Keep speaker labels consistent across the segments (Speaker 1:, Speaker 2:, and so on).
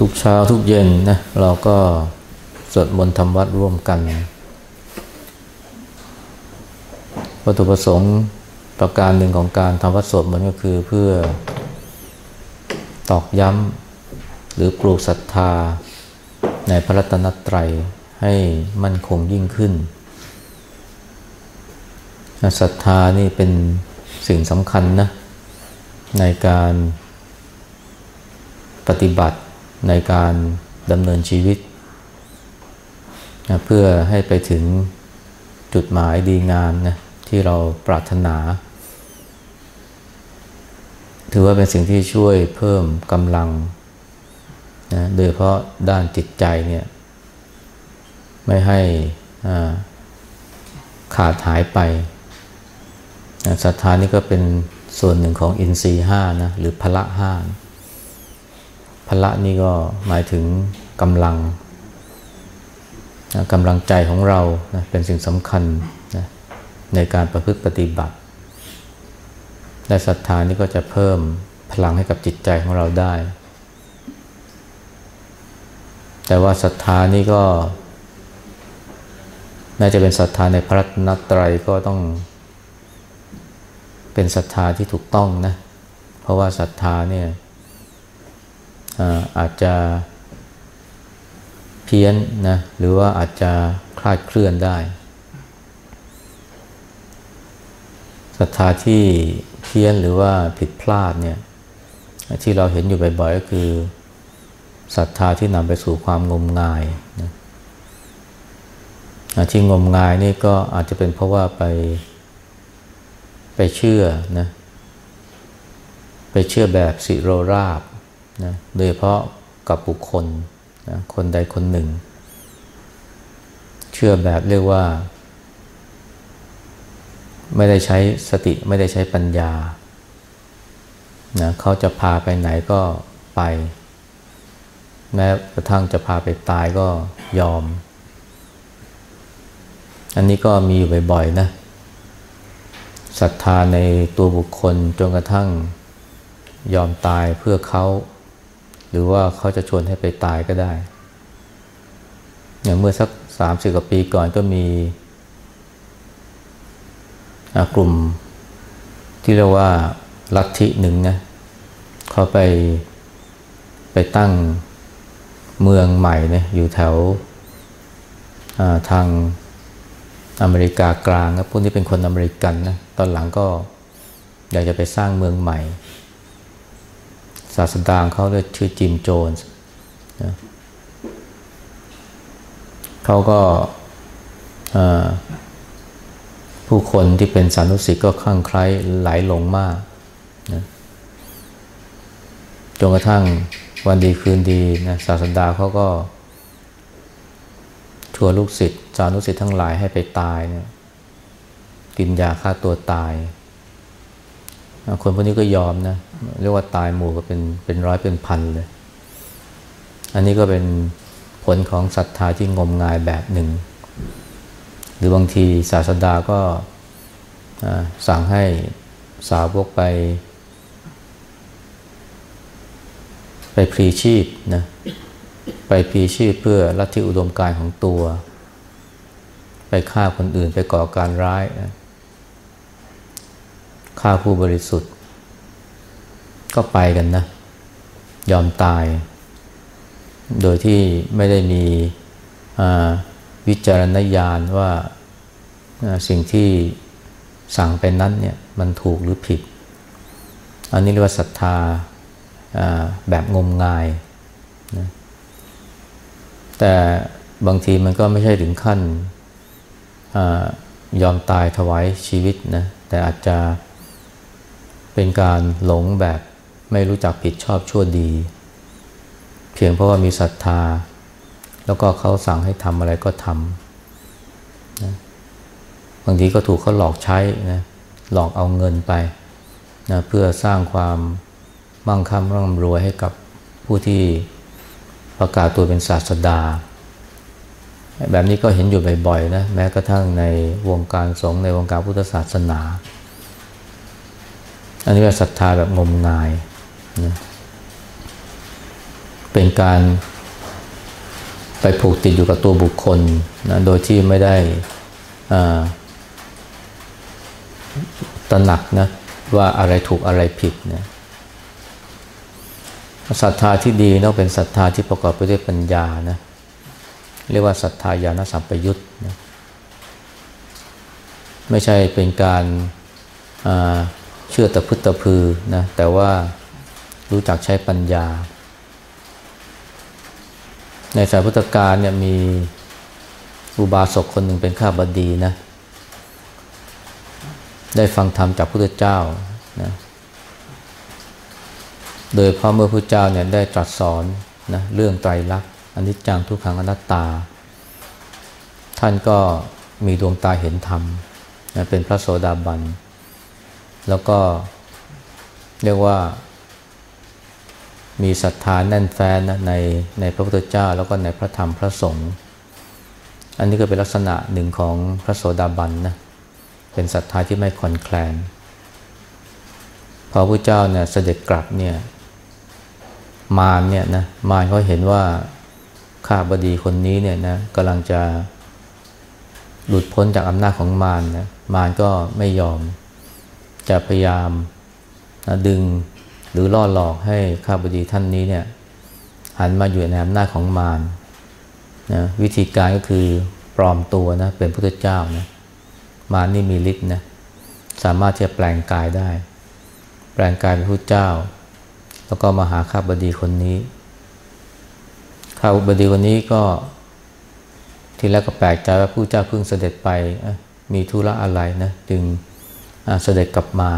Speaker 1: ทุกเช้าทุกเย็นนะเราก็สวดมนต์ทำวัดร่วมกันวัตถุประสงค์ประการหนึ่งของการทำวัดสวดมนต์ก็คือเพื่อตอกย้ำหรือปลูกศรัทธาในพระรัตนตรัยให้มั่นคงยิ่งขึ้นศรัทธานี่เป็นสิ่งสำคัญนะในการปฏิบัติ ในการดำเนินชีวิตนะเพื่อให้ไปถึงจุดหมายดีงามนะที่เราปรารถนา ถือว่าเป็นสิ่งที่ช่วยเพิ่มกำลังนะโดยเพราะด้านจิตใจเนี่ยไม่ให้ขาดหายไปศรัทธานี่ก็เป็นส่วนหนึ่งของอินทรีห้านะหรือพละห้า พละนี่ก็หมายถึงกำลังนะกำลังใจของเรานะเป็นสิ่งสำคัญนะในการประพฤติปฏิบัติ และศรัทธานี่ก็จะเพิ่มพลังให้กับจิตใจของเราได้ แต่ว่าศรัทธานี่ก็แม้จะเป็นศรัทธาในพระนัตไตรก็ต้อง เป็นศรัทธาที่ถูกต้องนะ เพราะว่าศรัทธาเนี่ย อาจจะเพี้ยนนะหรือว่าอาจจะคลาดเคลื่อนได้ศรัทธาที่เพี้ยนหรือว่าผิดพลาดเนี่ยที่เราเห็นอยู่บ่อยๆก็คือศรัทธาที่นำไปสู่ความงมงายนะที่งมงายนี่ก็อาจจะเป็นเพราะว่าไปไปเชื่อนะไปเชื่อแบบสิโรราบ นะโดยเฉพาะกับบุคคลนะคนใดคนหนึ่ง เชื่อแบบเรียกว่า ไม่ได้ใช้สติไม่ได้ใช้ปัญญานะเขาจะพาไปไหนก็ไป แม้กระทั่งจะพาไปตายก็ยอม อันนี้ก็มีอยู่บ่อยๆนะศรัทธาในตัวบุคคลจนกระทั่งยอมตายเพื่อเขา หรือว่าเขาจะชวนให้ไปตายก็ได้ อย่างเมื่อสักสามสิบกว่าปีก่อนก็มีกลุ่มที่เรียกว่าลัทธิหนึ่งนะเขาไปไปตั้งเมืองใหม่เนี่ยอยู่แถวทางอเมริกากลางครับพวกนี้เป็นคนอเมริกันนะตอนหลังก็อยากจะไปสร้างเมืองใหม่าสดาเขาเรียกชื่อจิมโจนส์นะเขาก็ผู้คนที่เป็นสานุสิทธ์ก็คลั่งไคล้ไหลหลงมากนะจนกระทั่งวันดีคืนดีนะศาสดาเขาก็ชวนลูกศิษย์สานุศิษย์ทั้งหลายให้ไปตายเนี่ยกินยาฆ่าตัวตาย คนพวกนี้ก็ยอมนะ เรียกว่าตายหมู่ก็เป็นเป็นร้อยเป็นพันเลย อันนี้ก็เป็นผลของศรัทธาที่งมงายแบบหนึ่ง หรือบางทีศาสดาก็สั่งให้สาวกไป ไปพลีชีพนะไปพีชีพเพื่อลัทธิอุดมการของตัว ไปฆ่าคนอื่นไปก่อการร้ายฆ่าผู้บริสุทธิ์ ก็ไปกันนะ ยอมตาย โดยที่ไม่ได้มีวิจารณญาณว่าสิ่งที่สั่งไปนั้นเนี่ยมันถูกหรือผิด อันนี้เรียกว่าศรัทธาแบบงมงายนะแต่บางทีมันก็ไม่ใช่ถึงขั้นอยอมตายถวายชีวิตนะแต่อาจจะเป็นการหลงแบบ ไม่รู้จักผิดชอบชั่วดี เพียงเพราะว่ามีศรัทธา แล้วก็เขาสั่งให้ทำอะไรก็ทำนะบางทีก็ถูกเขาหลอกใช้นะหลอกเอาเงินไปนะเพื่อสร้างความมั่งคั่งร่ำรวยให้กับผู้ที่ประกาศตัวเป็นศาสดา แบบนี้ก็เห็นอยู่บ่อยๆนะแม้กระทั่งในวงการสงฆ์ในวงการพุทธศาสนา อันนี้เป็นศรัทธาแบบงมงาย นะเป็นการไปผูกติดอยู่กับตัวบุคคลนะโดยที่ไม่ได้ตระหนักนะว่าอะไรถูกอะไรผิดนะศรัทธาที่ดีต้องเป็นศรัทธาที่ประกอบไปด้วยปัญญานะเรียกว่าศรัทธาญาณสัมปยุตนะไม่ใช่เป็นการเชื่อตะพึตะพือนะแต่ว่า รู้จักใช้ปัญญา ในสายพุทธกาลเนี่ยมีอุบาสกคนหนึ่งเป็นข้าบดีนะ ได้ฟังธรรมจากพระพุทธเจ้านะโดยพระเมื่อพระเจ้าเนี่ยได้ตรัสสอนนะเรื่องไตรลักษณ์อนิจจังทุกขังอนัตตา ท่านก็มีดวงตาเห็นธรรมนะเป็นพระโสดาบัน แล้วก็เรียกว่า มีศรัทธาแน่นแฟ้นนะในในพระพุทธเจ้าแล้วก็ในพระธรรมพระสงฆ์อันนี้ก็เป็นลักษณะหนึ่งของพระโสดาบันนะเป็นศรัทธาที่ไม่คอนแคลน พอพระเจ้าเนี่ยเสด็จกลับเนี่ยมารเนี่ยนะมารเขาเห็นว่าข้าบดีคนนี้เนี่ยนะกำลังจะหลุดพ้นจากอำนาจของมารนะมารก็ไม่ยอมจะพยายามนะดึง หรือล่อหลอกให้ข้าบดีท่านนี้เนี่ยหันมาอยู่ในอำนาจของมารนะวิธีการก็คือปลอมตัวนะเป็นพระเจ้านะมานี่มีฤทธิ์นะสามารถที่จะแปลงกายได้ แปลงกายเป็นพระเจ้า แล้วก็มาหาข้าบดีคนนี้ข้าบดีคนนี้ก็ทีแรกก็แปลกใจว่าผู้เจ้าเพิ่งเสด็จไปมีธุระอะไรนะจึงเสด็จกลับมา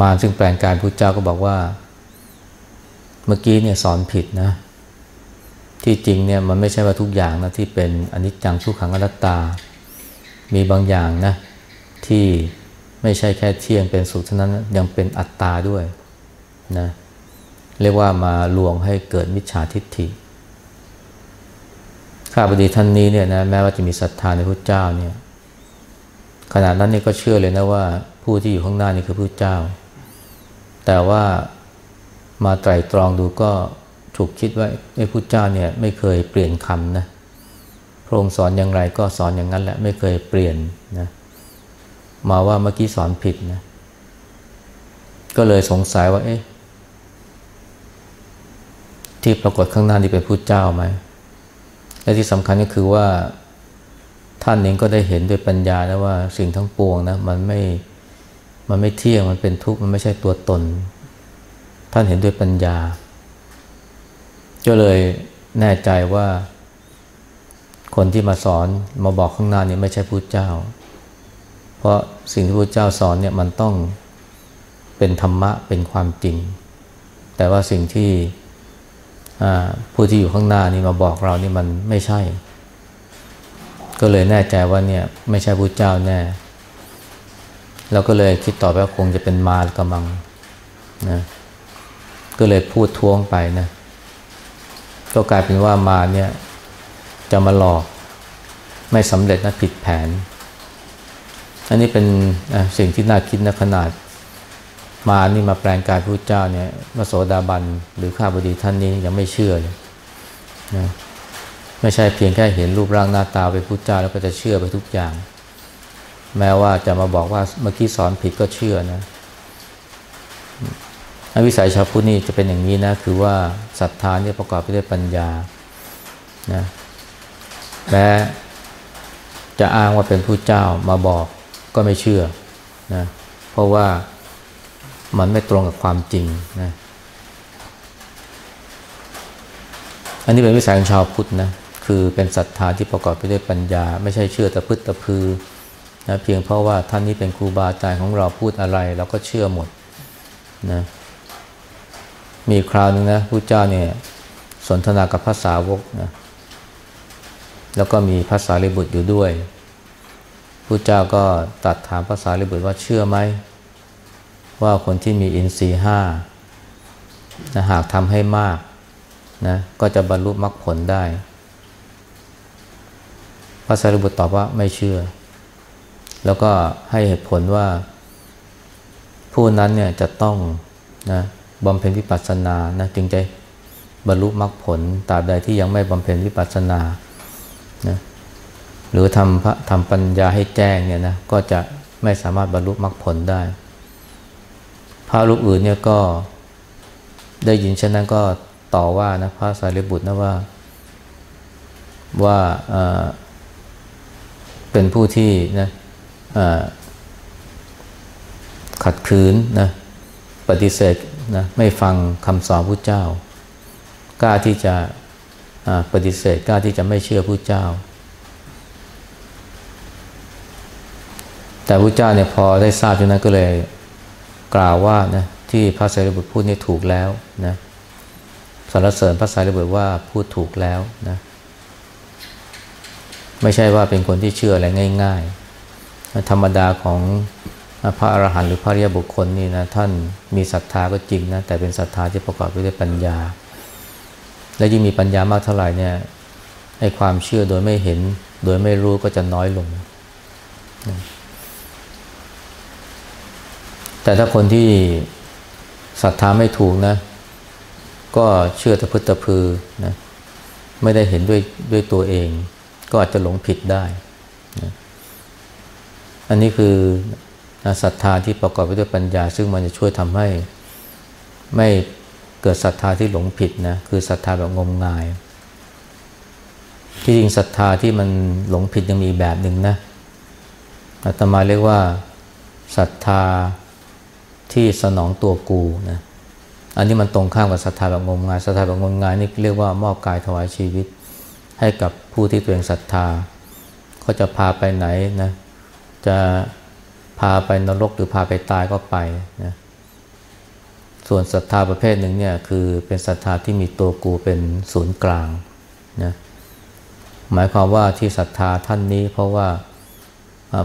Speaker 1: มาซึ่งแปลงกายพระเจ้าก็บอกว่า เมื่อกี้เนี่ยสอนผิดนะ ที่จริงเนี่ยมันไม่ใช่ว่าทุกอย่างนะที่เป็นอนิจจังทุกขังอนัตตา มีบางอย่างนะที่ไม่ใช่แค่เที่ยงเป็นสุขเท่านั้นยังเป็นอัตตาด้วยนะเรียกว่ามาลวงให้เกิดมิจฉาทิฏฐิข้าพดีท่านนี้เนี่ยนะแม้ว่าจะมีศรัทธาในพระเจ้าเนี่ยขณะนั้นนี่ก็เชื่อเลยนะว่าผู้ที่อยู่ข้างหน้านี่คือพระเจ้า แต่ว่ามาไตรตรองดูก็ถูกคิดว่าไอ้พระเจ้าเนี่ยไม่เคยเปลี่ยนคำนะระองค์สอนอย่างไรก็สอนอย่างนั้นแหละไม่เคยเปลี่ยนนะมาว่าเมื่อกี้สอนผิดนะก็เลยสงสัยว่าเอ๊ะที่ปรากฏข้างหน้านี่เป็นผู้เจ้าไหมและที่สำคัญก็คือว่าท่านเองก็ได้เห็นด้วยปัญญาแล้วว่าสิ่งทั้งปวงนะมันไม่ มันไม่เที่ยงมันเป็นทุกข์มันไม่ใช่ตัวตน ท่านเห็นด้วยปัญญา ก็เลยแน่ใจว่า คนที่มาสอนมาบอกข้างหน้านี่ไม่ใช่พุทธเจ้า เพราะสิ่งที่พุทธเจ้าสอนเนี่ยมันต้องเป็นธรรมะเป็นความจริง แต่ว่าสิ่งที่ผู้ที่อยู่ข้างหน้านี่มาบอกเรานี่มันไม่ใช่ ก็เลยแน่ใจว่าเนี่ยไม่ใช่พุทธเจ้าแน่ เราก็เลยคิดต่อไปว่าคงจะเป็นมารกำมังนะก็เลยพูดท้วงไปนะก็กลายเป็นว่ามาเนี่ยจะมาหลอกไม่สำเร็จนะผิดแผน อันนี้เป็นสิ่งที่น่าคิดนะขนาด มานี่มาแปลงกายพระเจ้าเนี่ยมาโสดาบันหรือข้าบดีท่านนี้ยังไม่เชื่อเลยนะไม่ใช่เพียงแค่เห็นรูปร่างหน้าตาเป็นพระเจ้าแล้วก็จะเชื่อไปทุกอย่าง แม้ว่าจะมาบอกว่าเมื่อกี้สอนผิดก็เชื่อนะวิสัยชาวพุทธนี่จะเป็นอย่างนี้นะ คือว่าศรัทธาเนี่ยประกอบไปด้วยปัญญานะแม้จะอ้างว่าเป็นผู้เจ้ามาบอกก็ไม่เชื่อนะเพราะว่ามันไม่ตรงกับความจริงนะอันนี้เป็นวิสัยของชาวพุทธนะคือเป็นศรัทธาที่ประกอบไปด้วยปัญญา ไม่ใช่เชื่อแต่พึ่ตะพือ นะเพียงเพราะว่าท่านนี้เป็นครูบาอาจารย์ของเราพูดอะไรเราก็เชื่อหมดนะมีคราวหนึ่งนะผู้เจ้าเนี่ยสนทนากับภาษาวกนะแล้วก็มีภาษาลิบุตรอยู่ด้วยผู้เจ้าก็ตัดถามภาษาลิบุตรว่าเชื่อไหมว่าคนที่มีอินทรีห้านะหากทำให้มากนะก็จะบรรลุมรรคผลได้ พระสารีบุตรตอบว่าไม่เชื่อ แล้วก็ให้เหตุผลว่า ผู้นั้นเนี่ยจะต้องนะบำเพ็ญวิปัสสนานะจึงจะบรรลุมรรคผลตราบใดที่ยังไม่บำเพ็ญวิปัสสนานะหรือทำพระทำปัญญาให้แจ้งเนี่ยนะก็จะไม่สามารถบรรลุมรรคผลได้ พระรูปอื่นเนี่ยก็ได้ยินเช่นนั้นก็ต่อว่านะพระสารีบุตรนะว่าว่าเป็นผู้ที่นะ ขัดขืนนะปฏิเสธนะไม่ฟังคำสอนพระเจ้ากล้าที่จะปฏิเสธกล้าที่จะไม่เชื่อพระเจ้า แต่พระเจ้าเนี่ยพอได้ทราบจากนั้นก็เลยกล่าวว่านะที่พระสารีบุตรพูดนี่ถูกแล้วนะสรรเสริญพระสารีบุตรว่าพูดถูกแล้วนะไม่ใช่ว่าเป็นคนที่เชื่ออะไรง่าย ๆ ธรรมดาของพระอรหันต์หรือพระริยบุคคลนี่นะท่านมีศรัทธาก็จริงนะแต่เป็นศรัทธาที่ประกอบไปด้วยปัญญา และยิ่งมีปัญญามากเท่าไหร่เนี่ยให้ความเชื่อโดยไม่เห็น โดยไม่รู้ก็จะน้อยลง แต่ถ้าคนที่ศรัทธาไม่ถูกนะ ก็เชื่อตะพึตะพือนะไม่ได้เห็นด้วยด้วยตัวเอง ก็อาจจะหลงผิดได้นะ อันนี้คือศรัทธาที่ประกอบไปด้วยปัญญา ซึ่งมันจะช่วยทำให้ไม่เกิดศรัทธาที่หลงผิดนะคือศรัทธาแบบงมงาย ที่จริงศรัทธาที่มันหลงผิดยังมีแบบหนึ่งนะอาตมาเรียกว่าศรัทธาที่สนองตัวกูนะอันนี้มันตรงข้ามกับศรัทธาแบบงมงายศรัทธาแบบงมงายนี่เรียกว่ามอบกายถวายชีวิต ให้กับผู้ที่ตัวเองศรัทธาเขาจะพาไปไหนนะ จะพาไปนรกหรือพาไปตายก็ไปนะส่วนศรัทธาประเภทหนึ่งเนี่ยคือเป็นศรัทธาที่มีตัวกูเป็นศูนย์กลางนะหมายความว่าที่ศรัทธาท่านนี้เพราะว่า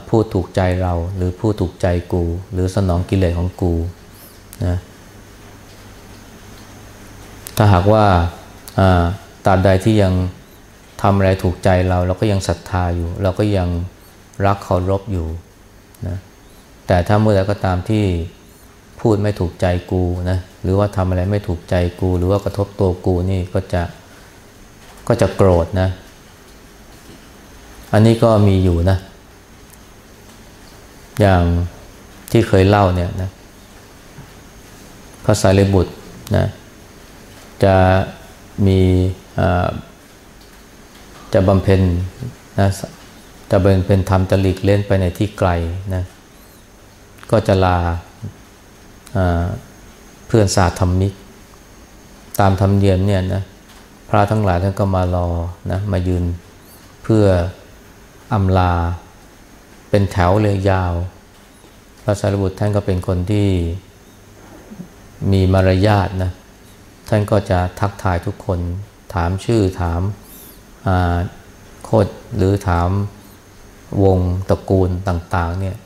Speaker 1: พูดถูกใจเราหรือพูดถูกใจกู หรือสนองกิเลสของกูนะถ้าหากว่าตราบใดที่ยังทำอะไรถูกใจเรา เราก็ยังศรัทธาอยู่ เราก็ยัง รักเคารพอยู่นะแต่ถ้าเมื่อใดก็ตามที่พูดไม่ถูกใจกูนะหรือว่าทำอะไรไม่ถูกใจกู หรือว่ากระทบตัวกูนี่ก็จะก็จะโกรธนะ อันนี้ก็มีอยู่นะ อย่างที่เคยเล่าเนี่ยนะพระสารีบุตรนะจะมีจะบำเพ็ญนะ จะบำเพ็ญธรรมจะหลีกเล่นไปในที่ไกลนะก็จะลาเพื่อนสาธรรมิก ตามธรรมเนียมเนี่ยนะพระทั้งหลายท่านก็มารอนะมายืนเพื่ออำลา เป็นแถวเลยยาว พระสารีบุตรท่านก็เป็นคนที่มีมารยาทนะท่านก็จะทักทายทุกคน ถามชื่อถามโคดหรือถาม วงตระกูลต่างๆเนี่ย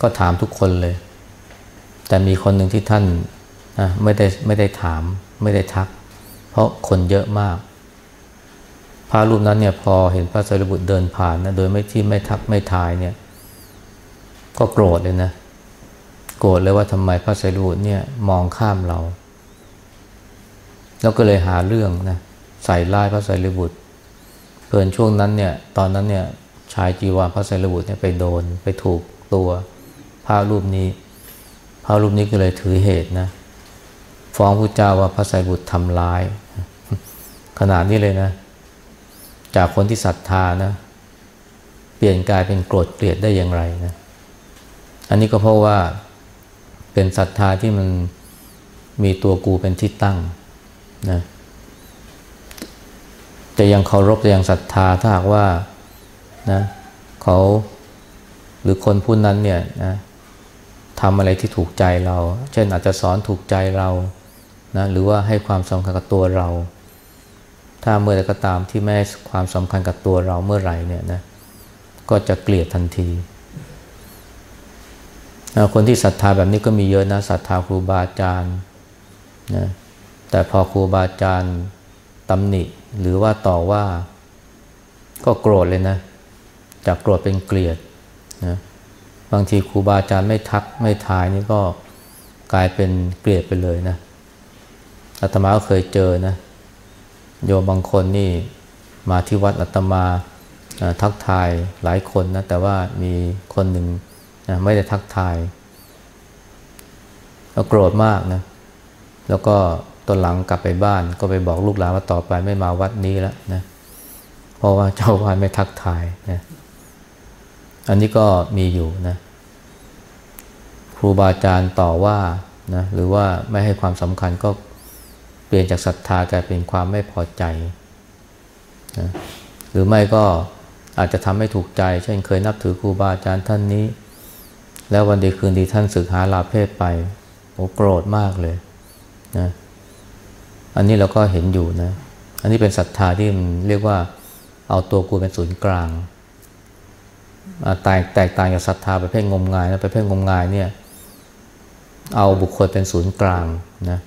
Speaker 1: ก็ถามทุกคนเลย แต่มีคนหนึ่งที่ท่านไม่ได้ไม่ได้ถามไม่ได้ทัก เพราะคนเยอะมาก พระรูปนั้นเนี่ยพอเห็นพระสารีบุตรเดินผ่านนะโดยไม่ที่ไม่ทักไม่ทายเนี่ยก็โกรธเลยนะ โกรธเลยว่าทำไมพระสารีบุตรเนี่ยมองข้ามเรา แล้วก็เลยหาเรื่องนะใส่ร้ายพระสารีบุตรเพลินช่วงนั้นเนี่ยตอนนั้นเนี่ย ชายจีวรพระสารีบุตรเนี่ยไปโดนไปถูกตัวพระรูปนี้พระรูปนี้ก็เลยถือเหตุนะ ฟ้องพระเจ้าว่าพระไตรบุตรทำร้าย ขนาดนี้เลยนะ จากคนที่ศรัทธานะ เปลี่ยนกายเป็นโกรธเกลียดได้อย่างไรนะ อันนี้ก็เพราะว่าเป็นศรัทธาที่มันมีตัวกูเป็นที่ตั้งนะแต่ยังเคารพแต่ยังศรัทธาถ้าหากว่า นะเขาหรือคนผู้นั้นเนี่ยนะทำอะไรที่ถูกใจเรา เช่นอาจจะสอนถูกใจเรานะหรือว่าให้ความสำคัญกับตัวเรา ถ้าเมื่อใดก็ตามที่ไม่ให้ความสำคัญกับตัวเราเมื่อไหร่เนี่ยนะก็จะเกลียดทันที คนที่ศรัทธาแบบนี้ก็มีเยอะนะศรัทธาครูบาอาจารย์นะแต่พอครูบาอาจารย์ตำหนิหรือว่าต่อว่าก็โกรธเลยนะ จากโกรธเป็นเกลียดนะบางทีครูบาอาจารย์ไม่ทักไม่ทายนี่ก็กลายเป็นเกลียดไปเลยนะอาตมาก็เคยเจอนะโยมบางคนนี่มาที่วัดอาตมาทักทายหลายคนนะแต่ว่ามีคนหนึ่งไม่ได้ทักทายแล้วโกรธมากนะแล้วก็ตอนหลังกลับไปบ้านก็ไปบอกลูกหลานว่าต่อไปไม่มาวัดนี้แล้วนะเพราะว่าเจ้าวาดไม่ทักทายนะ อันนี้ก็มีอยู่นะครูบาอาจารย์ต่อว่านะหรือว่าไม่ให้ความสำคัญก็เปลี่ยนจากศรัทธากลายเป็นความไม่พอใจนะหรือไม่ก็อาจจะทำให้ถูกใจ เช่นเคยนับถือครูบาอาจารย์ท่านนี้ แล้ววันดีคืนดีท่านศึกหาลาเพศไปโอ้โกรธมากเลยนะอันนี้เราก็เห็นอยู่นะ อันนี้เป็นศรัทธาที่มันเรียกว่าเอาตัวกูเป็นศูนย์กลาง แตกแตกต่างจากศรัทธาประเภทงมงายนะประเภทงมงายเนี่ยเอาบุคคลเป็นศูนย์กลางนะ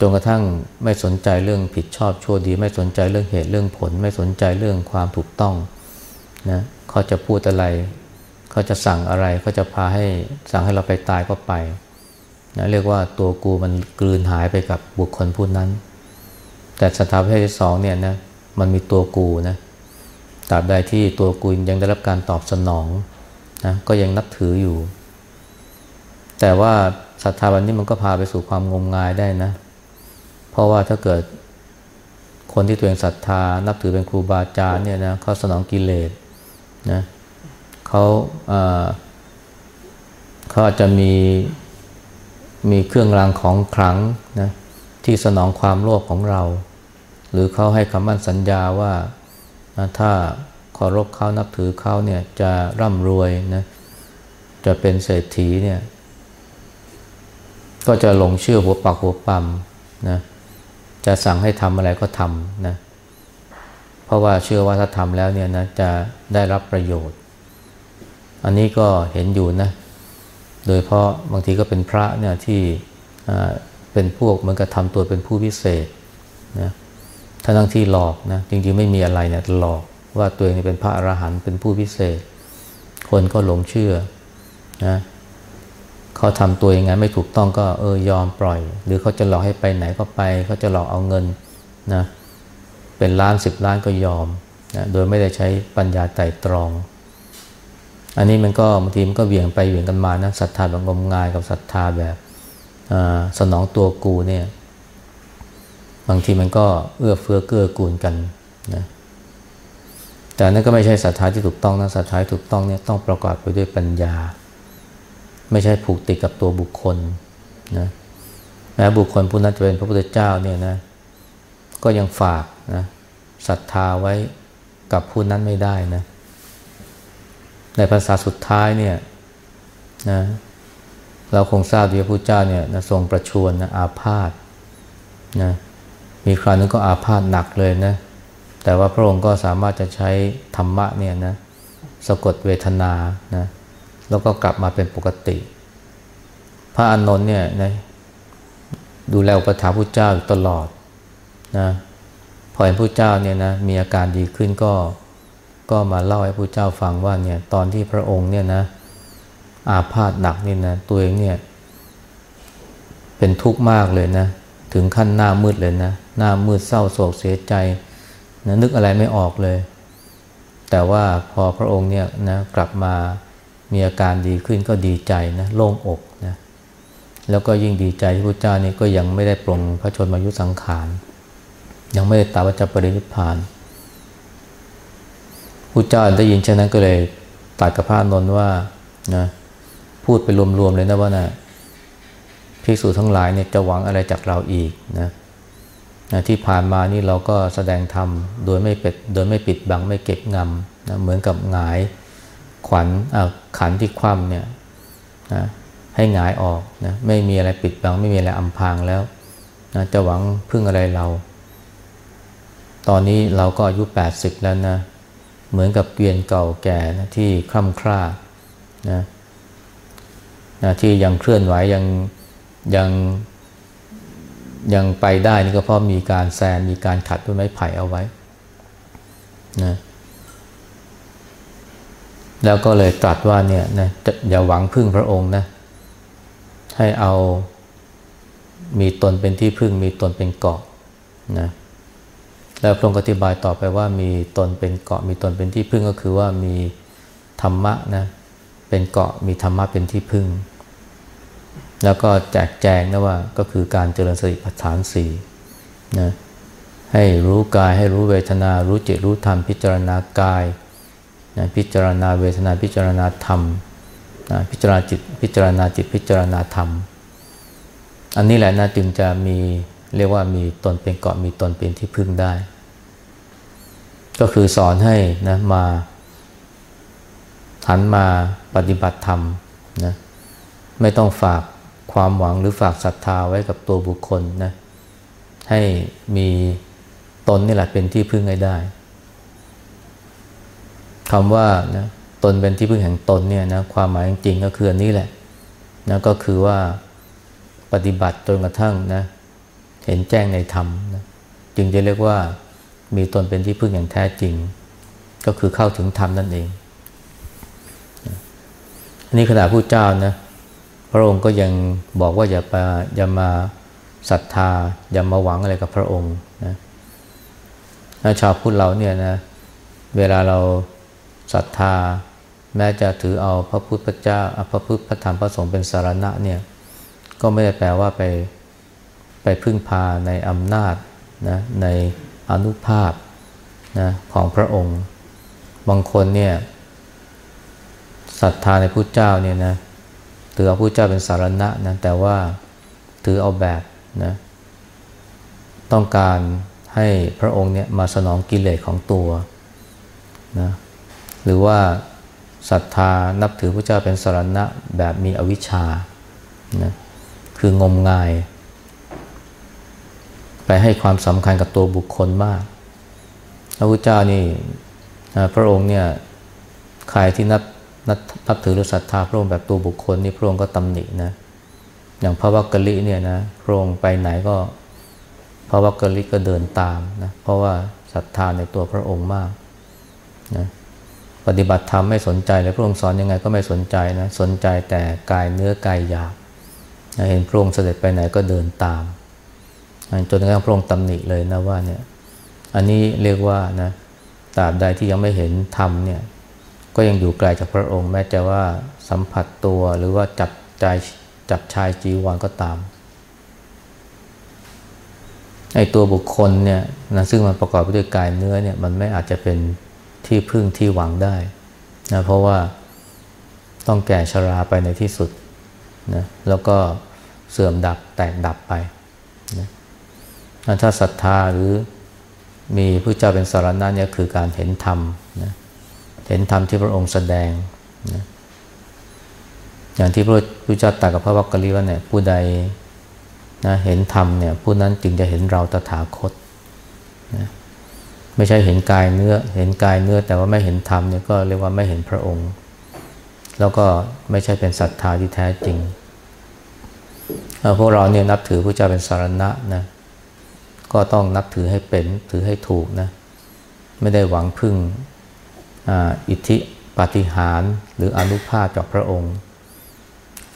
Speaker 1: จนกระทั่งไม่สนใจเรื่องผิดชอบชั่วดี ไม่สนใจเรื่องเหตุเรื่องผล ไม่สนใจเรื่องความถูกต้องนะเขาจะพูดอะไร เขาจะสั่งอะไรเขาจะพาให้สั่งให้เราไปตายก็ไปนะเรียกว่าตัวกูมันกลืนหายไปกับบุคคลผู้นั้น แต่สถาประเภทที่สองเนี่ยนะมันมีตัวกูนะ ตราบใดที่ตัวกูยังได้รับการตอบสนองนะก็ยังนับถืออยู่ แต่ว่าศรัทธาวันนี้มันก็พาไปสู่ความงมงายได้นะ เพราะว่าถ้าเกิดคนที่ตัวเองศรัทธา นับถือเป็นครูบาอาจารย์เนี่ยนะเขาสนองกิเลสนะเขาเขาอาจจะมีมีเครื่องรางของขลังนะที่สนองความโลภของเรา หรือเขาให้คำมั่นสัญญาว่า ถ้าเคารพเขานับถือเขาเนี่ยจะร่ำรวยนะจะเป็นเศรษฐีเนี่ย ก็จะหลงเชื่อหัวปักหัวปั๊มนะจะสั่งให้ทำอะไรก็ทำนะเพราะว่าเชื่อว่าถ้าทำแล้วเนี่ยนะจะได้รับประโยชน์ อันนี้ก็เห็นอยู่นะ โดยเพราะบางทีก็เป็นพระเนี่ยที่เป็นพวกเหมือนกับทำตัวเป็นผู้พิเศษนะ ถ้าทั้งที่หลอกนะจริงๆไม่มีอะไรเนี่ยหลอกว่าตัวเองเป็นพระอรหันต์เป็นผู้พิเศษ คนก็หลงเชื่อนะเขาทำตัวยังไงไม่ถูกต้องก็เออยอมปล่อย หรือเขาจะหลอกให้ไปไหนก็ไปเขาจะหลอกเอาเงินนะเป็นล้านสิบล้านก็ยอมนะโดยไม่ได้ใช้ปัญญาไต่ตรอง อันนี้มันก็บางทีมันก็เวี่ยงไปเวี่ยงกันมานะศรัทธาแบบงมงายกับศรัทธาแบบสนองตัวกูเนี่ยางทีมันก็เอื้อเฟื้อเกื้อกูลกันนะแต่นั่นก็ไม่ใช่ศรัทธาที่ถูกต้องนะศรัทธาถูกต้องเนี่ยต้องประกอบไปด้วยปัญญา ไม่ใช่ผูกติดกับตัวบุคคลนะแม้บุคคลผู้นั้นจะเป็นพระพุทธเจ้าเนี่ยนะก็ยังฝากนะศรัทธาไว้กับผู้นั้นไม่ได้นะในภาษาสุดท้ายเนี่ยนะเราคงทราบดีว่าพระเจ้าเนี่ยนะทรงประชวรนะอาพาธนะ มีคราวนึงก็อาพาธหนักเลยนะ แต่ว่าพระองค์ก็สามารถจะใช้ธรรมะเนี่ยนะสะกดเวทนานะแล้วก็กลับมาเป็นปกติ พระอานนท์เนี่ยนะดูแลอุปถัมภ์พระเจ้าตลอดนะพอเห็นพระเจ้าเนี่ยนะมีอาการดีขึ้นก็ก็มาเล่าให้พระเจ้าฟังว่าเนี่ยตอนที่พระองค์เนี่ยนะอาพาธหนักนี่นะตัวเองเนี่ยเป็นทุกข์มากเลยนะ ถึงขั้นหน้ามืดเลยนะ หน้ามืดเศร้าโศกเสียใจนะนึกอะไรไม่ออกเลย แต่ว่าพอพระองค์เนี่ยนะกลับมามีอาการดีขึ้นก็ดีใจนะโล่งอกนะแล้วก็ยิ่งดีใจที่พระเจ้านี่ก็ยังไม่ได้ปรงพระชนมายุสังขาร ยังไม่ได้ตาว่าจปรินิพานผู้เจ้าได้ยินเช่นนั้นก็เลยตัดกับพระนนท์ว่านะพูดไปรวมๆเลยนะว่านะ ภิกษุทั้งหลายเนี่ยจะหวังอะไรจากเราอีกนะนะที่ผ่านมานี่เราก็แสดงธรรมโดยไม่เป็ดโดยไม่ปิดบังไม่เก็บงำนะเหมือนกับหงายขวัญขันที่คว่ำเนี่ยนะให้หงายออกนะไม่มีอะไรปิดบังไม่มีอะไรอำพางแล้วนะจะหวังพึ่งอะไรเรา ตอนนี้เราก็อายุ 80 แล้วนะเหมือนกับเกวียนเก่าแก่นะที่คล่ำคร่านะนะที่ยังเคลื่อนไหวยัง ยังยังไปได้นี่ก็เพราะมีการแซนมีการขัดด้วยไม้ไผ่เอาไว้นะแล้วก็เลยตรัสว่าเนี่ยนะอย่าหวังพึ่งพระองค์นะให้เอามีตนเป็นที่พึ่งมีตนเป็นเกาะนะแล้วพระองค์อธิบายต่อไปว่ามีตนเป็นเกาะมีตนเป็นที่พึ่งก็คือว่ามีธรรมะนะเป็นเกาะมีธรรมะเป็นที่พึ่ง แล้วก็แจกแจงนะว่าก็คือการเจริญสติปัฏฐานสี่นะให้รู้กายให้รู้เวทนา รู้จิตรู้ธรรมพิจารณากายนะพิจารณาเวทนาพิจารณาธรรมนะพิจารณาจิตพิจารณาจิตพิจารณาธรรม อันนี้แหละนะจึงจะมีเรียกว่ามีตนเป็นเกาะมีตนเป็นที่พึ่งได้ ก็คือสอนให้นะมาหันมาปฏิบัติธรรมนะไม่ต้องฝาก ความหวังหรือฝากศรัทธาไว้กับตัวบุคคลนะให้มีตนนี่แหละเป็นที่พึ่งให้ได้คำว่านะตนเป็นที่พึ่งแห่งตนเนี่ยนะความหมายจริงก็คืออันนี้แหละนะก็คือว่าปฏิบัติจนกระทั่งนะเห็นแจ้งในธรรมนะจึงจะเรียกว่ามีตนเป็นที่พึ่งอย่างแท้จริง ก็คือเข้าถึงธรรมนั่นเองอันนี้ขณะผู้เจ้านะ พระองค์ก็ยังบอกว่าอย่าไปอย่ามาศรัทธา อย่ามาหวังอะไรกับพระองค์นะชาวพุทธเราเนี่ยนะเวลาเราศรัทธา แม้จะถือเอาพระพุทธเจ้าพระพุทธพระธรรมพระสงฆ์เป็นสารณะเนี่ยก็ไม่ได้แปลว่าไปไปพึ่งพาในอำนาจนะในอนุภาพนะของพระองค์ บางคนเนี่ยศรัทธาในพุทธเจ้าเนี่ยนะ ถือเอาพุทธเจ้าเป็นสารณะนะแต่ว่าถือเอาแบบนะต้องการให้พระองค์เนี่ยมาสนองกิเลสของตัวนะหรือว่าศรัทธานับถือพระเจ้าเป็นสารณะแบบมีอวิชชานะคืองมงาย ไปให้ความสำคัญกับตัวบุคคลมาก พระพุทธเจ้านี่พระองค์เนี่ยใครที่นับ นับนับถือหรือศรัทธาพระองค์แบบตัวบุคคลนี่พระองค์ก็ตำหนินะ อย่างพระวักกะลิเนี่ยนะพระองค์ไปไหนก็พระวักกะลิก็เดินตามนะเพราะว่าศรัทธาในตัวพระองค์มากนะปฏิบัติธรรมไม่สนใจเลยพระองค์สอนยังไงก็ไม่สนใจนะสนใจแต่กายเนื้อกายหยาบนะเห็นพระองค์เสด็จไปไหนก็เดินตามจนกระทั่งพระองค์ตำหนิเลยนะว่าเนี่ยอันนี้เรียกว่านะตราบใดที่ยังไม่เห็นธรรมเนี่ย ก็ยังอยู่ไกลจากพระองค์ แม้จะว่าสัมผัสตัวหรือว่าจับใจจับชายจีวรก็ตามไอ้ตัวบุคคลเนี่ยนะซึ่งมันประกอบไปด้วยกายเนื้อเนี่ยมันไม่อาจจะเป็นที่พึ่งที่หวังได้นะเพราะว่าต้องแก่ชราไปในที่สุดนะแล้วก็เสื่อมดับแตกดับไปนะถ้าศรัทธาหรือมีพระเจ้าเป็นสารณะเนี่ยคือการเห็นธรรม ห็นธรรมที่พระองค์แสดงนะอย่างที่พระพุทธเจ้าตรัสกับพระวักกะลีว่าเนี่ยผู้ใดนะเห็นธรรมเนี่ยผู้นั้นจึงจะเห็นเราตถาคตนะไม่ใช่เห็นกายเนื้อ เห็นกายเนื้อ แต่ว่าไม่เห็นธรรมเนี่ยก็เรียกว่าไม่เห็นพระองค์ แล้วก็ไม่ใช่เป็นศรัทธาที่แท้จริงพวกเราเนี่ยนับถือพระเจ้าเป็นสารณะนะก็ต้องนับถือให้เป็นถือให้ถูกนะไม่ได้หวังพึ่ง อิทธิปาฏิหาริย์หรืออนุภาพจากพระองค์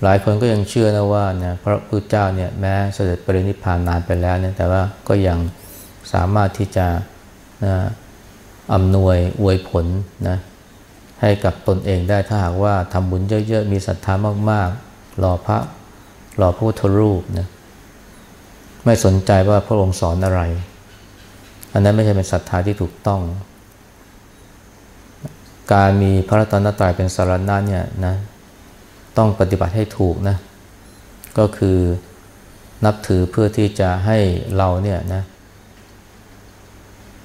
Speaker 1: หลายคนก็ยังเชื่อนะว่าเนี่ยพระพุทธเจ้าเนี่ยแม้เสด็จปรินิพพานนานไปแล้วเนี่ยแต่ว่าก็ยังสามารถที่จะนะอำนวยอวยผลนะให้กับตนเองได้ถ้าหากว่าทำบุญเยอะๆ มีศรัทธามากๆ รอพระรอพระพุทธรูปนะไม่สนใจว่าพระองค์สอนอะไร อันนั้นไม่ใช่เป็นศรัทธาที่ถูกต้อง การมีพระรัตนตรัยเป็นสารณะเนี่ยนะต้องปฏิบัติให้ถูกนะก็คือนับถือเพื่อที่จะให้เราเนี่ยนะ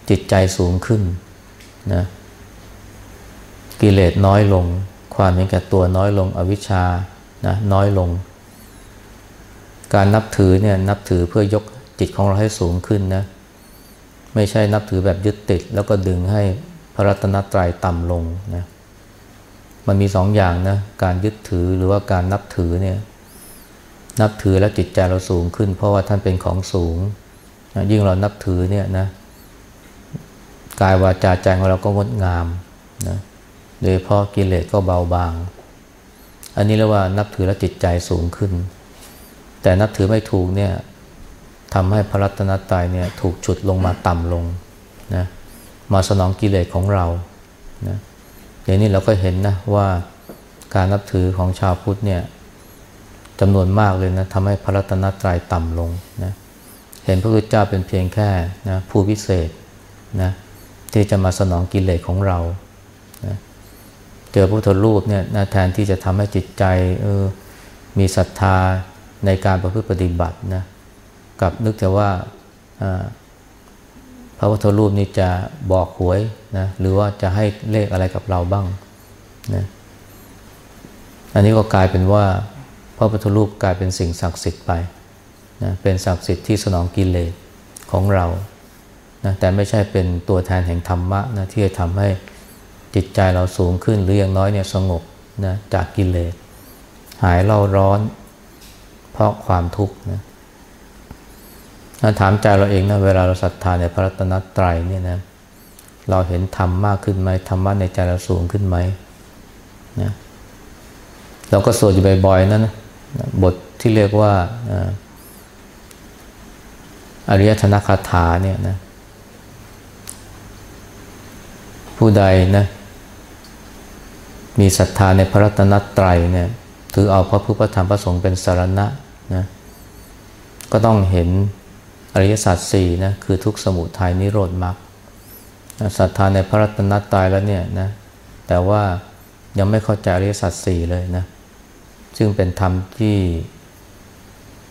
Speaker 1: จิตใจสูงขึ้นนะกิเลสน้อยลง ความเห็นแก่ตัวน้อยลงอวิชชานะน้อยลง การนับถือเนี่ยนับถือเพื่อยกจิตของเราให้สูงขึ้นนะไม่ใช่นับถือแบบยึดติดแล้วก็ดึงให้ พระรัตนตรัยต่ำลงนะมันมีสองอย่างนะการยึดถือหรือว่าการนับถือเนี่ยนับถือแล้วจิตใจเราสูงขึ้น เพราะว่าท่านเป็นของสูงนะยิ่งเรานับถือเนี่ยนะกายวาจาใจของเราก็งดงามนะโดยเพราะกิเลสก็เบาบาง อันนี้เรียกว่านับถือแล้วจิตใจสูงขึ้น แต่นับถือไม่ถูกเนี่ยทำให้พระรัตนตรัยเนี่ยถูกฉุดลงมาต่ำลงนะ มาสนองกิเลสของเรานะอย่างนี้เราก็เห็นนะว่าการนับถือของชาวพุทธเนี่ยจำนวนมากเลยนะทำให้พระรัตนตรัยต่ำลงนะเห็นพระพุทธเจ้าเป็นเพียงแค่นะผู้พิเศษนะที่จะมาสนองกิเลสของเรานะเจอพระพุทธรูปเนี่ยนะแทนที่จะทำให้จิตใจเออมีศรัทธาในการประพฤติปฏิบัตินะกับนึกแต่ว่า ระพุทธรูปนี้จะบอกหวยนะหรือว่าจะให้เลขอะไรกับเราบ้างนะอันนี้ก็กลายเป็นว่า พระพุทธรูปกลายเป็นสิ่งศักดิ์สิทธิ์ไปนะเป็นศักดิ์สิทธิ์ที่สนองกิเลสของเรานะแต่ไม่ใช่เป็นตัวแทนแห่งธรรมะนะที่จะทำให้จิตใจเราสูงขึ้นหรืออย่างน้อยเนี่ยสงบนะจากกิเลสหายเล่าร้อน เพราะความทุกข์นะ ถามใจเราเองนะเวลาเราศรัทธาในพระรัตนตรัยเนี่ยนะเราเห็นธรรมมากขึ้นไหมธรรมะในใจเราสูงขึ้นไหมนะเราก็สวดอยู่บ่อยๆนั่นนะบทที่เรียกว่าอริยธนคาถาเนี่ยนะผู้ใดนะมีศรัทธาในพระรัตนตรัยเนี่ยถือเอาพระพุทธธรรมพระสงฆ์เป็นสารณะนะก็ต้องเห็น อริยสัจสี่นะคือทุกสมุทัยนิโรธมรรคศรัทธาในพระรัตนตรัยแล้วเนี่ยนะแต่ว่ายังไม่เข้าใจอริยสัจสี่เลยนะซึ่งเป็นธรรมที่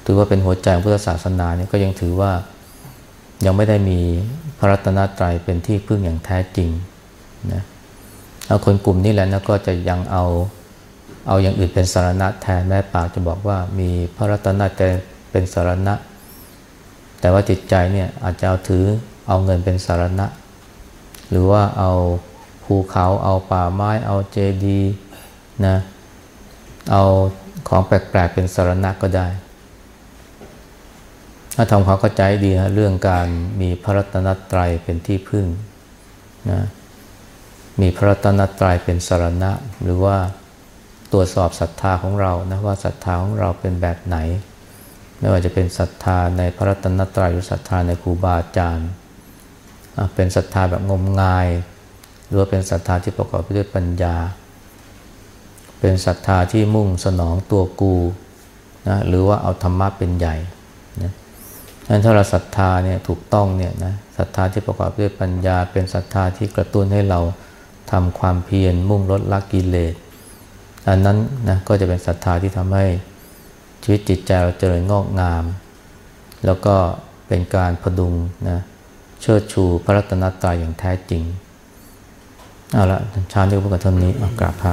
Speaker 1: ถือว่าเป็นหัวใจของพุทธศาสนาเนี่ยก็ยังถือว่ายังไม่ได้มีพระรัตนตรัยเป็นที่พึ่งอย่างแท้จริงนะแล้วคนกลุ่มนี้แหละนะก็จะยังเอาเอาอย่างอื่นเป็นสารณะแทนแม้ปากจะบอกว่ามีพระรัตนตรัยเป็นสารณะ แต่ว่าจิตใจเนี่ยอาจจะเอาถือเอาเงินเป็นสารณะ หรือว่าเอาภูเขาเอาป่าไม้ เอาเจดีย์นะเอาของแปลกๆเป็นสารณะก็ได้ ถ้าทำความเข้าใจดีนะเรื่องการมีพระรัตนตรัยเป็นที่พึ่งนะมีพระรัตนตรัยเป็นสารณะ หรือว่าตรวจสอบศรัทธาของเรานะว่าศรัทธาของเราเป็นแบบไหน ไม่ว่าจะเป็นศรัทธาในพระรัตนตรัยหรือศรัทธาในครูบาอาจารย์ เป็นศรัทธาแบบงมงาย หรือว่าเป็นศรัทธาที่ประกอบไปด้วยปัญญา เป็นศรัทธาที่มุ่งสนองตัวกูนะหรือว่าเอาธรรมะเป็นใหญ่นะนั้นถ้าเราศรัทธาเนี่ยถูกต้องเนี่ยนะศรัทธาที่ประกอบด้วยปัญญา เป็นศรัทธาที่กระตุ้นให้เราทำความเพียรมุ่งลดละกิเลสอันนั้นนะก็จะเป็นศรัทธาที่ทำให้ ชีวิตจิตใจเราเจริญงอกงาม แล้วก็เป็นการพดุงนะเชิดชูพระรัตนตรัยอย่างแท้จริง เอาละชาเรียกพวกกันเท่านี้กราบพระ